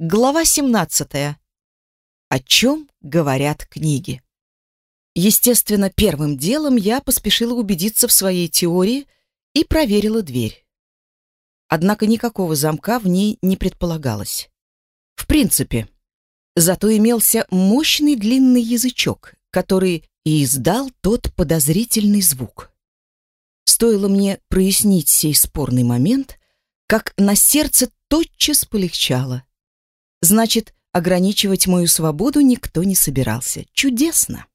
Глава 17. О чем говорят книги? Естественно, первым делом я поспешила убедиться в своей теории и проверила дверь. Однако никакого замка в ней не предполагалось. В принципе. Зато имелся мощный длинный язычок, который и издал тот подозрительный звук. Стоило мне прояснить сей спорный момент, как на сердце тотчас полегчало. Значит, ограничивать мою свободу никто не собирался. Чудесно!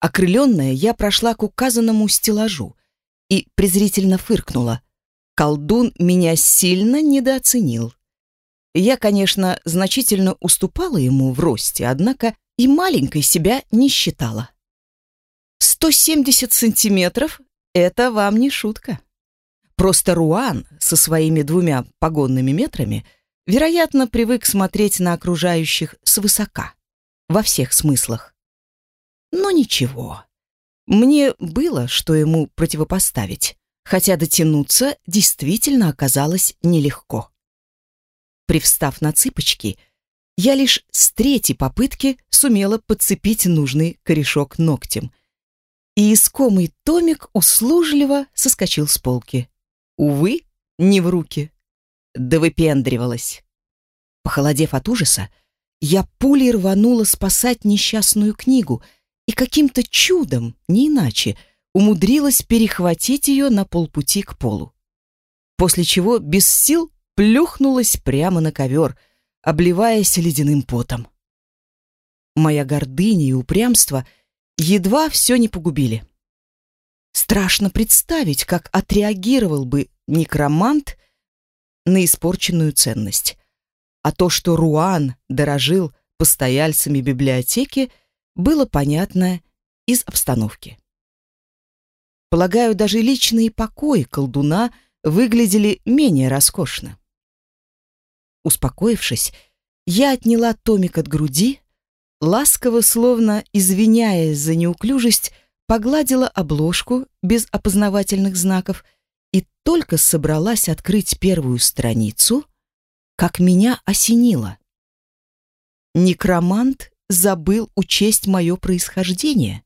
Окрыленная, я прошла к указанному стеллажу и презрительно фыркнула. Колдун меня сильно недооценил. Я, конечно, значительно уступала ему в росте, однако и маленькой себя не считала. 170 сантиметров — это вам не шутка. Просто Руан со своими двумя погонными метрами — вероятно, привык смотреть на окружающих свысока, во всех смыслах. Но ничего. Мне было, что ему противопоставить, хотя дотянуться действительно оказалось нелегко. Привстав на цыпочки, я лишь с третьей попытки сумела подцепить нужный корешок ногтем, и искомый томик услужливо соскочил с полки. Увы, не в руки да выпендривалась. Похолодев от ужаса, я пулей рванула спасать несчастную книгу и каким-то чудом, не иначе, умудрилась перехватить ее на полпути к полу. После чего без сил плюхнулась прямо на ковер, обливаясь ледяным потом. Моя гордыня и упрямство едва все не погубили. Страшно представить, как отреагировал бы некромант на испорченную ценность. А то, что Руан дорожил постояльцами библиотеки, было понятно из обстановки. Полагаю, даже личные покои колдуна выглядели менее роскошно. Успокоившись, я отняла томик от груди, ласково, словно извиняясь за неуклюжесть, погладила обложку без опознавательных знаков только собралась открыть первую страницу, как меня осенило. Некромант забыл учесть мое происхождение.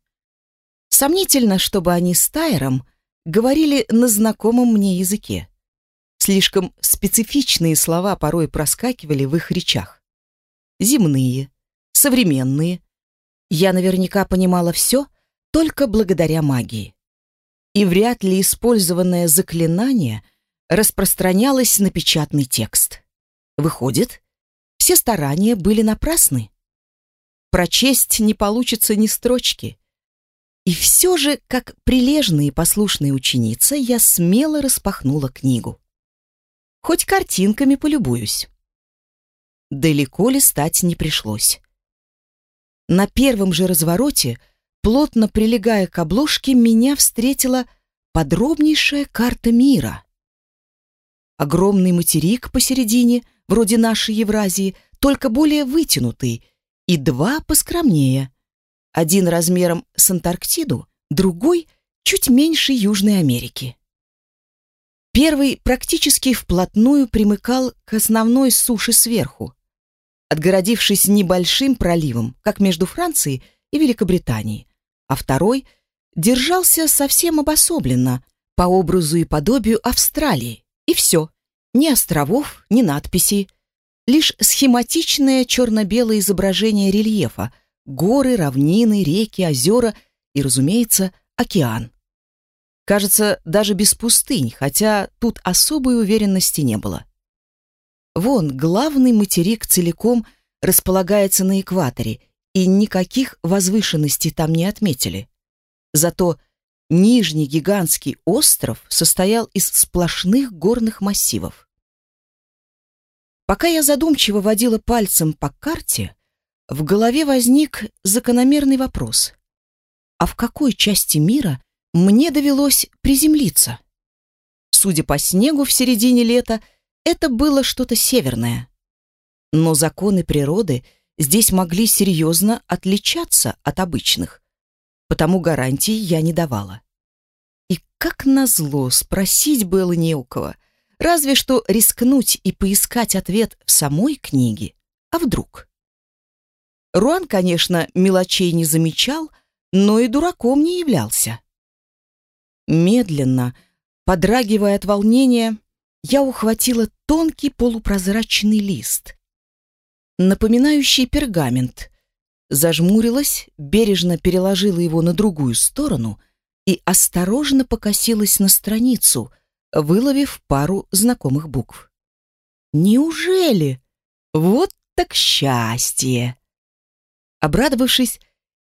Сомнительно, чтобы они с Тайром говорили на знакомом мне языке. Слишком специфичные слова порой проскакивали в их речах. Земные, современные. Я наверняка понимала все только благодаря магии и вряд ли использованное заклинание распространялось на печатный текст. Выходит, все старания были напрасны. Прочесть не получится ни строчки. И все же, как прилежная и послушная ученица, я смело распахнула книгу. Хоть картинками полюбуюсь. Далеко листать не пришлось. На первом же развороте плотно прилегая к обложке, меня встретила подробнейшая карта мира. Огромный материк посередине, вроде нашей Евразии, только более вытянутый, и два поскромнее. Один размером с Антарктиду, другой чуть меньше Южной Америки. Первый практически вплотную примыкал к основной суше сверху, отгородившись небольшим проливом, как между Францией и Великобританией а второй держался совсем обособленно, по образу и подобию Австралии. И все. Ни островов, ни надписей. Лишь схематичное черно-белое изображение рельефа, горы, равнины, реки, озера и, разумеется, океан. Кажется, даже без пустынь, хотя тут особой уверенности не было. Вон, главный материк целиком располагается на экваторе, и никаких возвышенностей там не отметили. Зато нижний гигантский остров состоял из сплошных горных массивов. Пока я задумчиво водила пальцем по карте, в голове возник закономерный вопрос. А в какой части мира мне довелось приземлиться? Судя по снегу в середине лета, это было что-то северное. Но законы природы — здесь могли серьезно отличаться от обычных, потому гарантий я не давала. И как назло, спросить было не у кого. Разве что рискнуть и поискать ответ в самой книге. А вдруг? Руан, конечно, мелочей не замечал, но и дураком не являлся. Медленно, подрагивая от волнения, я ухватила тонкий полупрозрачный лист, напоминающий пергамент, зажмурилась, бережно переложила его на другую сторону и осторожно покосилась на страницу, выловив пару знакомых букв. «Неужели? Вот так счастье!» Обрадовавшись,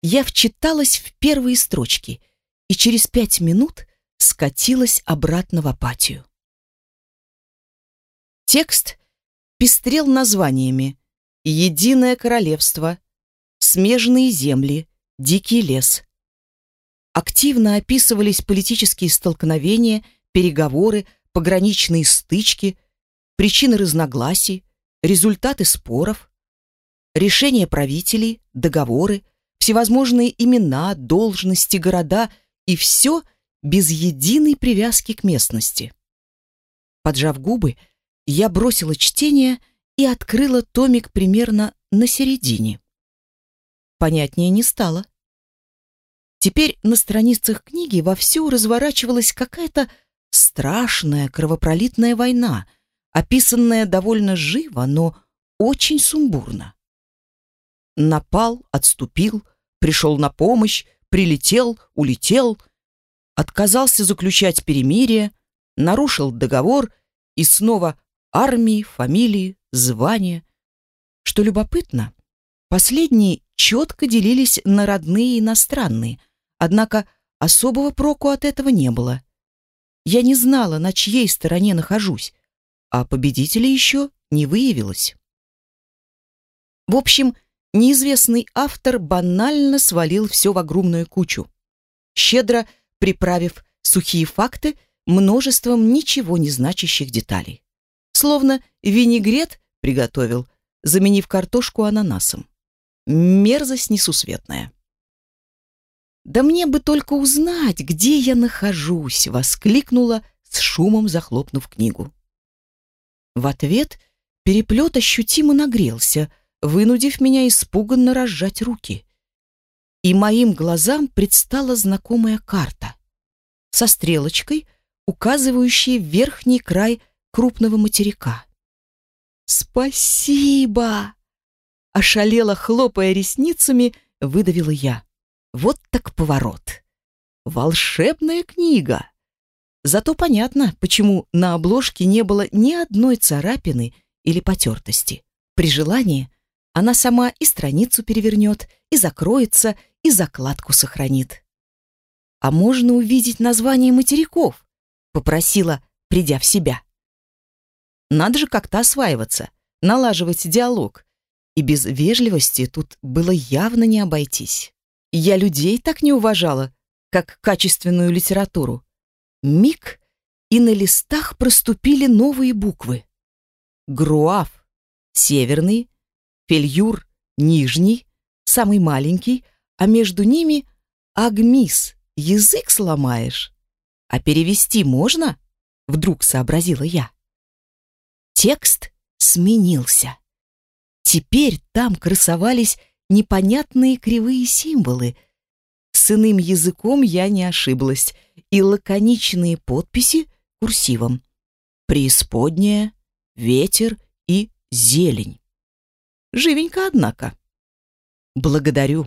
я вчиталась в первые строчки и через пять минут скатилась обратно в апатию. Текст пестрел названиями «Единое королевство», «Смежные земли», «Дикий лес». Активно описывались политические столкновения, переговоры, пограничные стычки, причины разногласий, результаты споров, решения правителей, договоры, всевозможные имена, должности, города и все без единой привязки к местности. Поджав губы, я бросила чтение и открыла томик примерно на середине. Понятнее не стало. Теперь на страницах книги вовсю разворачивалась какая-то страшная кровопролитная война, описанная довольно живо, но очень сумбурно. Напал, отступил, пришел на помощь, прилетел, улетел, отказался заключать перемирие, нарушил договор и снова армии, фамилии, звания. Что любопытно, последние четко делились на родные и иностранные, однако особого проку от этого не было. Я не знала, на чьей стороне нахожусь, а победителя еще не выявилось. В общем, неизвестный автор банально свалил все в огромную кучу, щедро приправив сухие факты множеством ничего не значащих деталей. Словно винегрет приготовил, заменив картошку ананасом. Мерзость несусветная. «Да мне бы только узнать, где я нахожусь!» — воскликнула, с шумом захлопнув книгу. В ответ переплет ощутимо нагрелся, вынудив меня испуганно разжать руки. И моим глазам предстала знакомая карта со стрелочкой, указывающей верхний край крупного материка. «Спасибо!» Ошалела, хлопая ресницами, выдавила я. Вот так поворот. Волшебная книга. Зато понятно, почему на обложке не было ни одной царапины или потертости. При желании она сама и страницу перевернет, и закроется, и закладку сохранит. «А можно увидеть название материков?» — попросила, придя в себя. Надо же как-то осваиваться, налаживать диалог. И без вежливости тут было явно не обойтись. Я людей так не уважала, как качественную литературу. Миг, и на листах проступили новые буквы. Груав — северный, Фельюр — нижний, самый маленький, а между ними — Агмис, язык сломаешь. А перевести можно? Вдруг сообразила я. Текст сменился. Теперь там красовались непонятные кривые символы. С иным языком я не ошиблась, и лаконичные подписи курсивом. Преисподняя, ветер и зелень. Живенько, однако. Благодарю.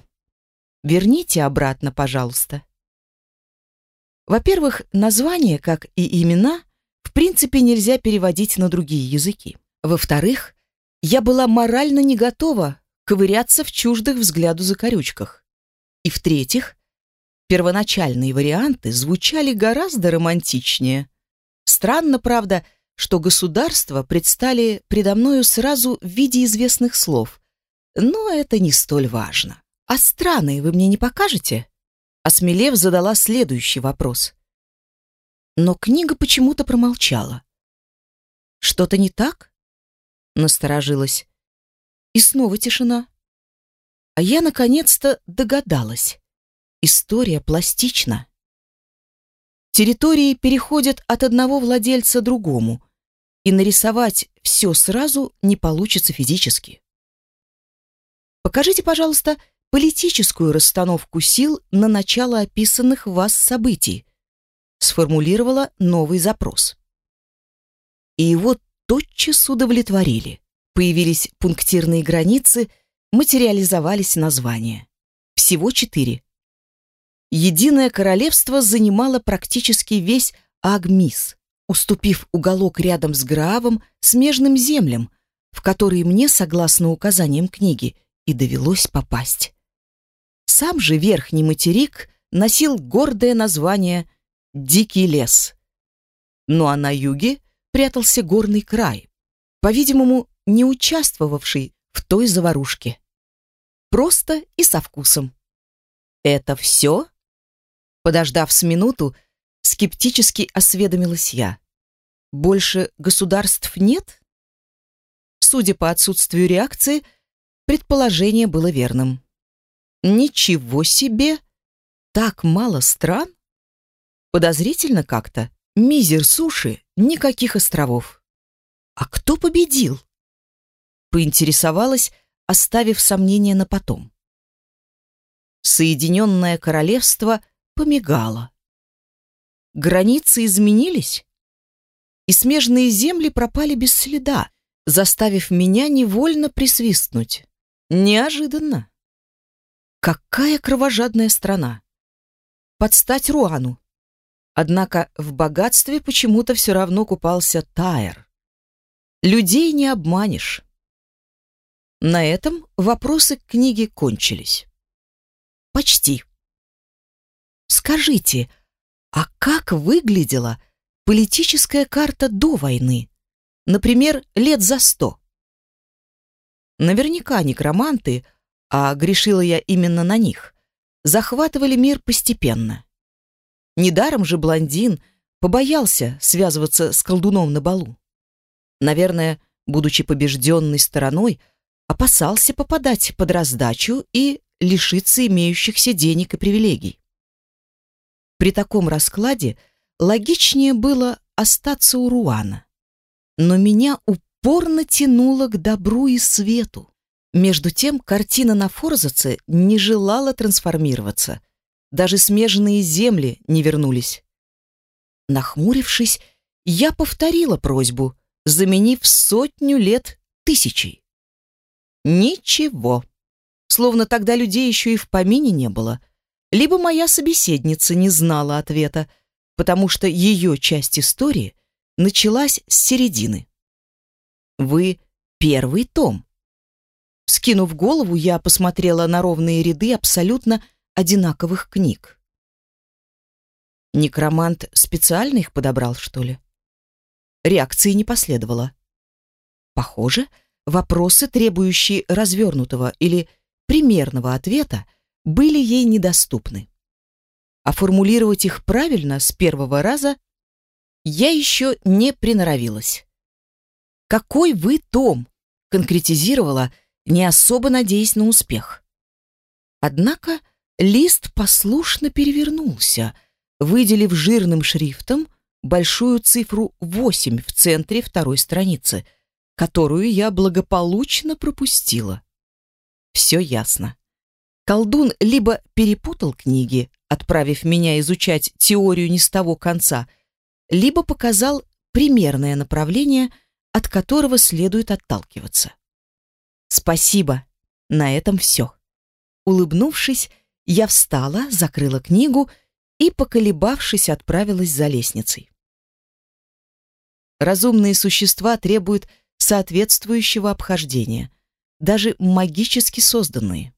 Верните обратно, пожалуйста. Во-первых, названия, как и имена, в принципе нельзя переводить на другие языки. Во-вторых, я была морально не готова ковыряться в чуждых взгляду закорючках. И в-третьих, первоначальные варианты звучали гораздо романтичнее. Странно, правда, что государства предстали предо мною сразу в виде известных слов. Но это не столь важно. А страны вы мне не покажете? Осмелев задала следующий вопрос. Но книга почему-то промолчала. Что-то не так? Насторожилась. И снова тишина. А я наконец-то догадалась. История пластична. Территории переходят от одного владельца другому, и нарисовать все сразу не получится физически. Покажите, пожалуйста, политическую расстановку сил на начало описанных вас событий, сформулировала новый запрос. И его тотчас удовлетворили. Появились пунктирные границы, материализовались названия. Всего четыре. Единое королевство занимало практически весь Агмис, уступив уголок рядом с Граавом смежным землям, в которые мне, согласно указаниям книги, и довелось попасть. Сам же верхний материк носил гордое название «Дикий лес». Ну а на юге прятался горный край, по-видимому, не участвовавший в той заварушке. Просто и со вкусом. «Это все?» Подождав с минуту, скептически осведомилась я. «Больше государств нет?» Судя по отсутствию реакции, предположение было верным. «Ничего себе! Так мало стран?» Подозрительно как-то. Мизер суши, никаких островов. А кто победил? Поинтересовалась, оставив сомнения на потом. Соединенное Королевство помигало. Границы изменились, и смежные земли пропали без следа, заставив меня невольно присвистнуть. Неожиданно. Какая кровожадная страна! Подстать Руану. Однако в богатстве почему-то все равно купался Тайр. Людей не обманешь. На этом вопросы к книге кончились. Почти. Скажите, а как выглядела политическая карта до войны? Например, лет за сто? Наверняка некроманты, а грешила я именно на них, захватывали мир постепенно. Недаром же блондин побоялся связываться с колдуном на балу. Наверное, будучи побежденной стороной, опасался попадать под раздачу и лишиться имеющихся денег и привилегий. При таком раскладе логичнее было остаться у Руана. Но меня упорно тянуло к добру и свету. Между тем, картина на Форзаце не желала трансформироваться — даже смежные земли не вернулись. Нахмурившись, я повторила просьбу, заменив сотню лет тысячей. Ничего. Словно тогда людей еще и в помине не было. Либо моя собеседница не знала ответа, потому что ее часть истории началась с середины. Вы первый том. Скинув голову, я посмотрела на ровные ряды абсолютно одинаковых книг. Некромант специально их подобрал, что ли? Реакции не последовало. Похоже, вопросы, требующие развернутого или примерного ответа, были ей недоступны. А формулировать их правильно с первого раза я еще не приноровилась. «Какой вы том?» конкретизировала, не особо надеясь на успех. Однако Лист послушно перевернулся, выделив жирным шрифтом большую цифру 8 в центре второй страницы, которую я благополучно пропустила. Все ясно. Колдун либо перепутал книги, отправив меня изучать теорию не с того конца, либо показал примерное направление, от которого следует отталкиваться. Спасибо. На этом все. Улыбнувшись, я встала, закрыла книгу и, поколебавшись, отправилась за лестницей. Разумные существа требуют соответствующего обхождения, даже магически созданные.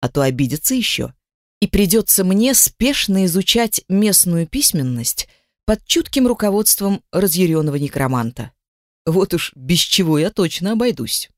А то обидятся еще. И придется мне спешно изучать местную письменность под чутким руководством разъяренного некроманта. Вот уж без чего я точно обойдусь.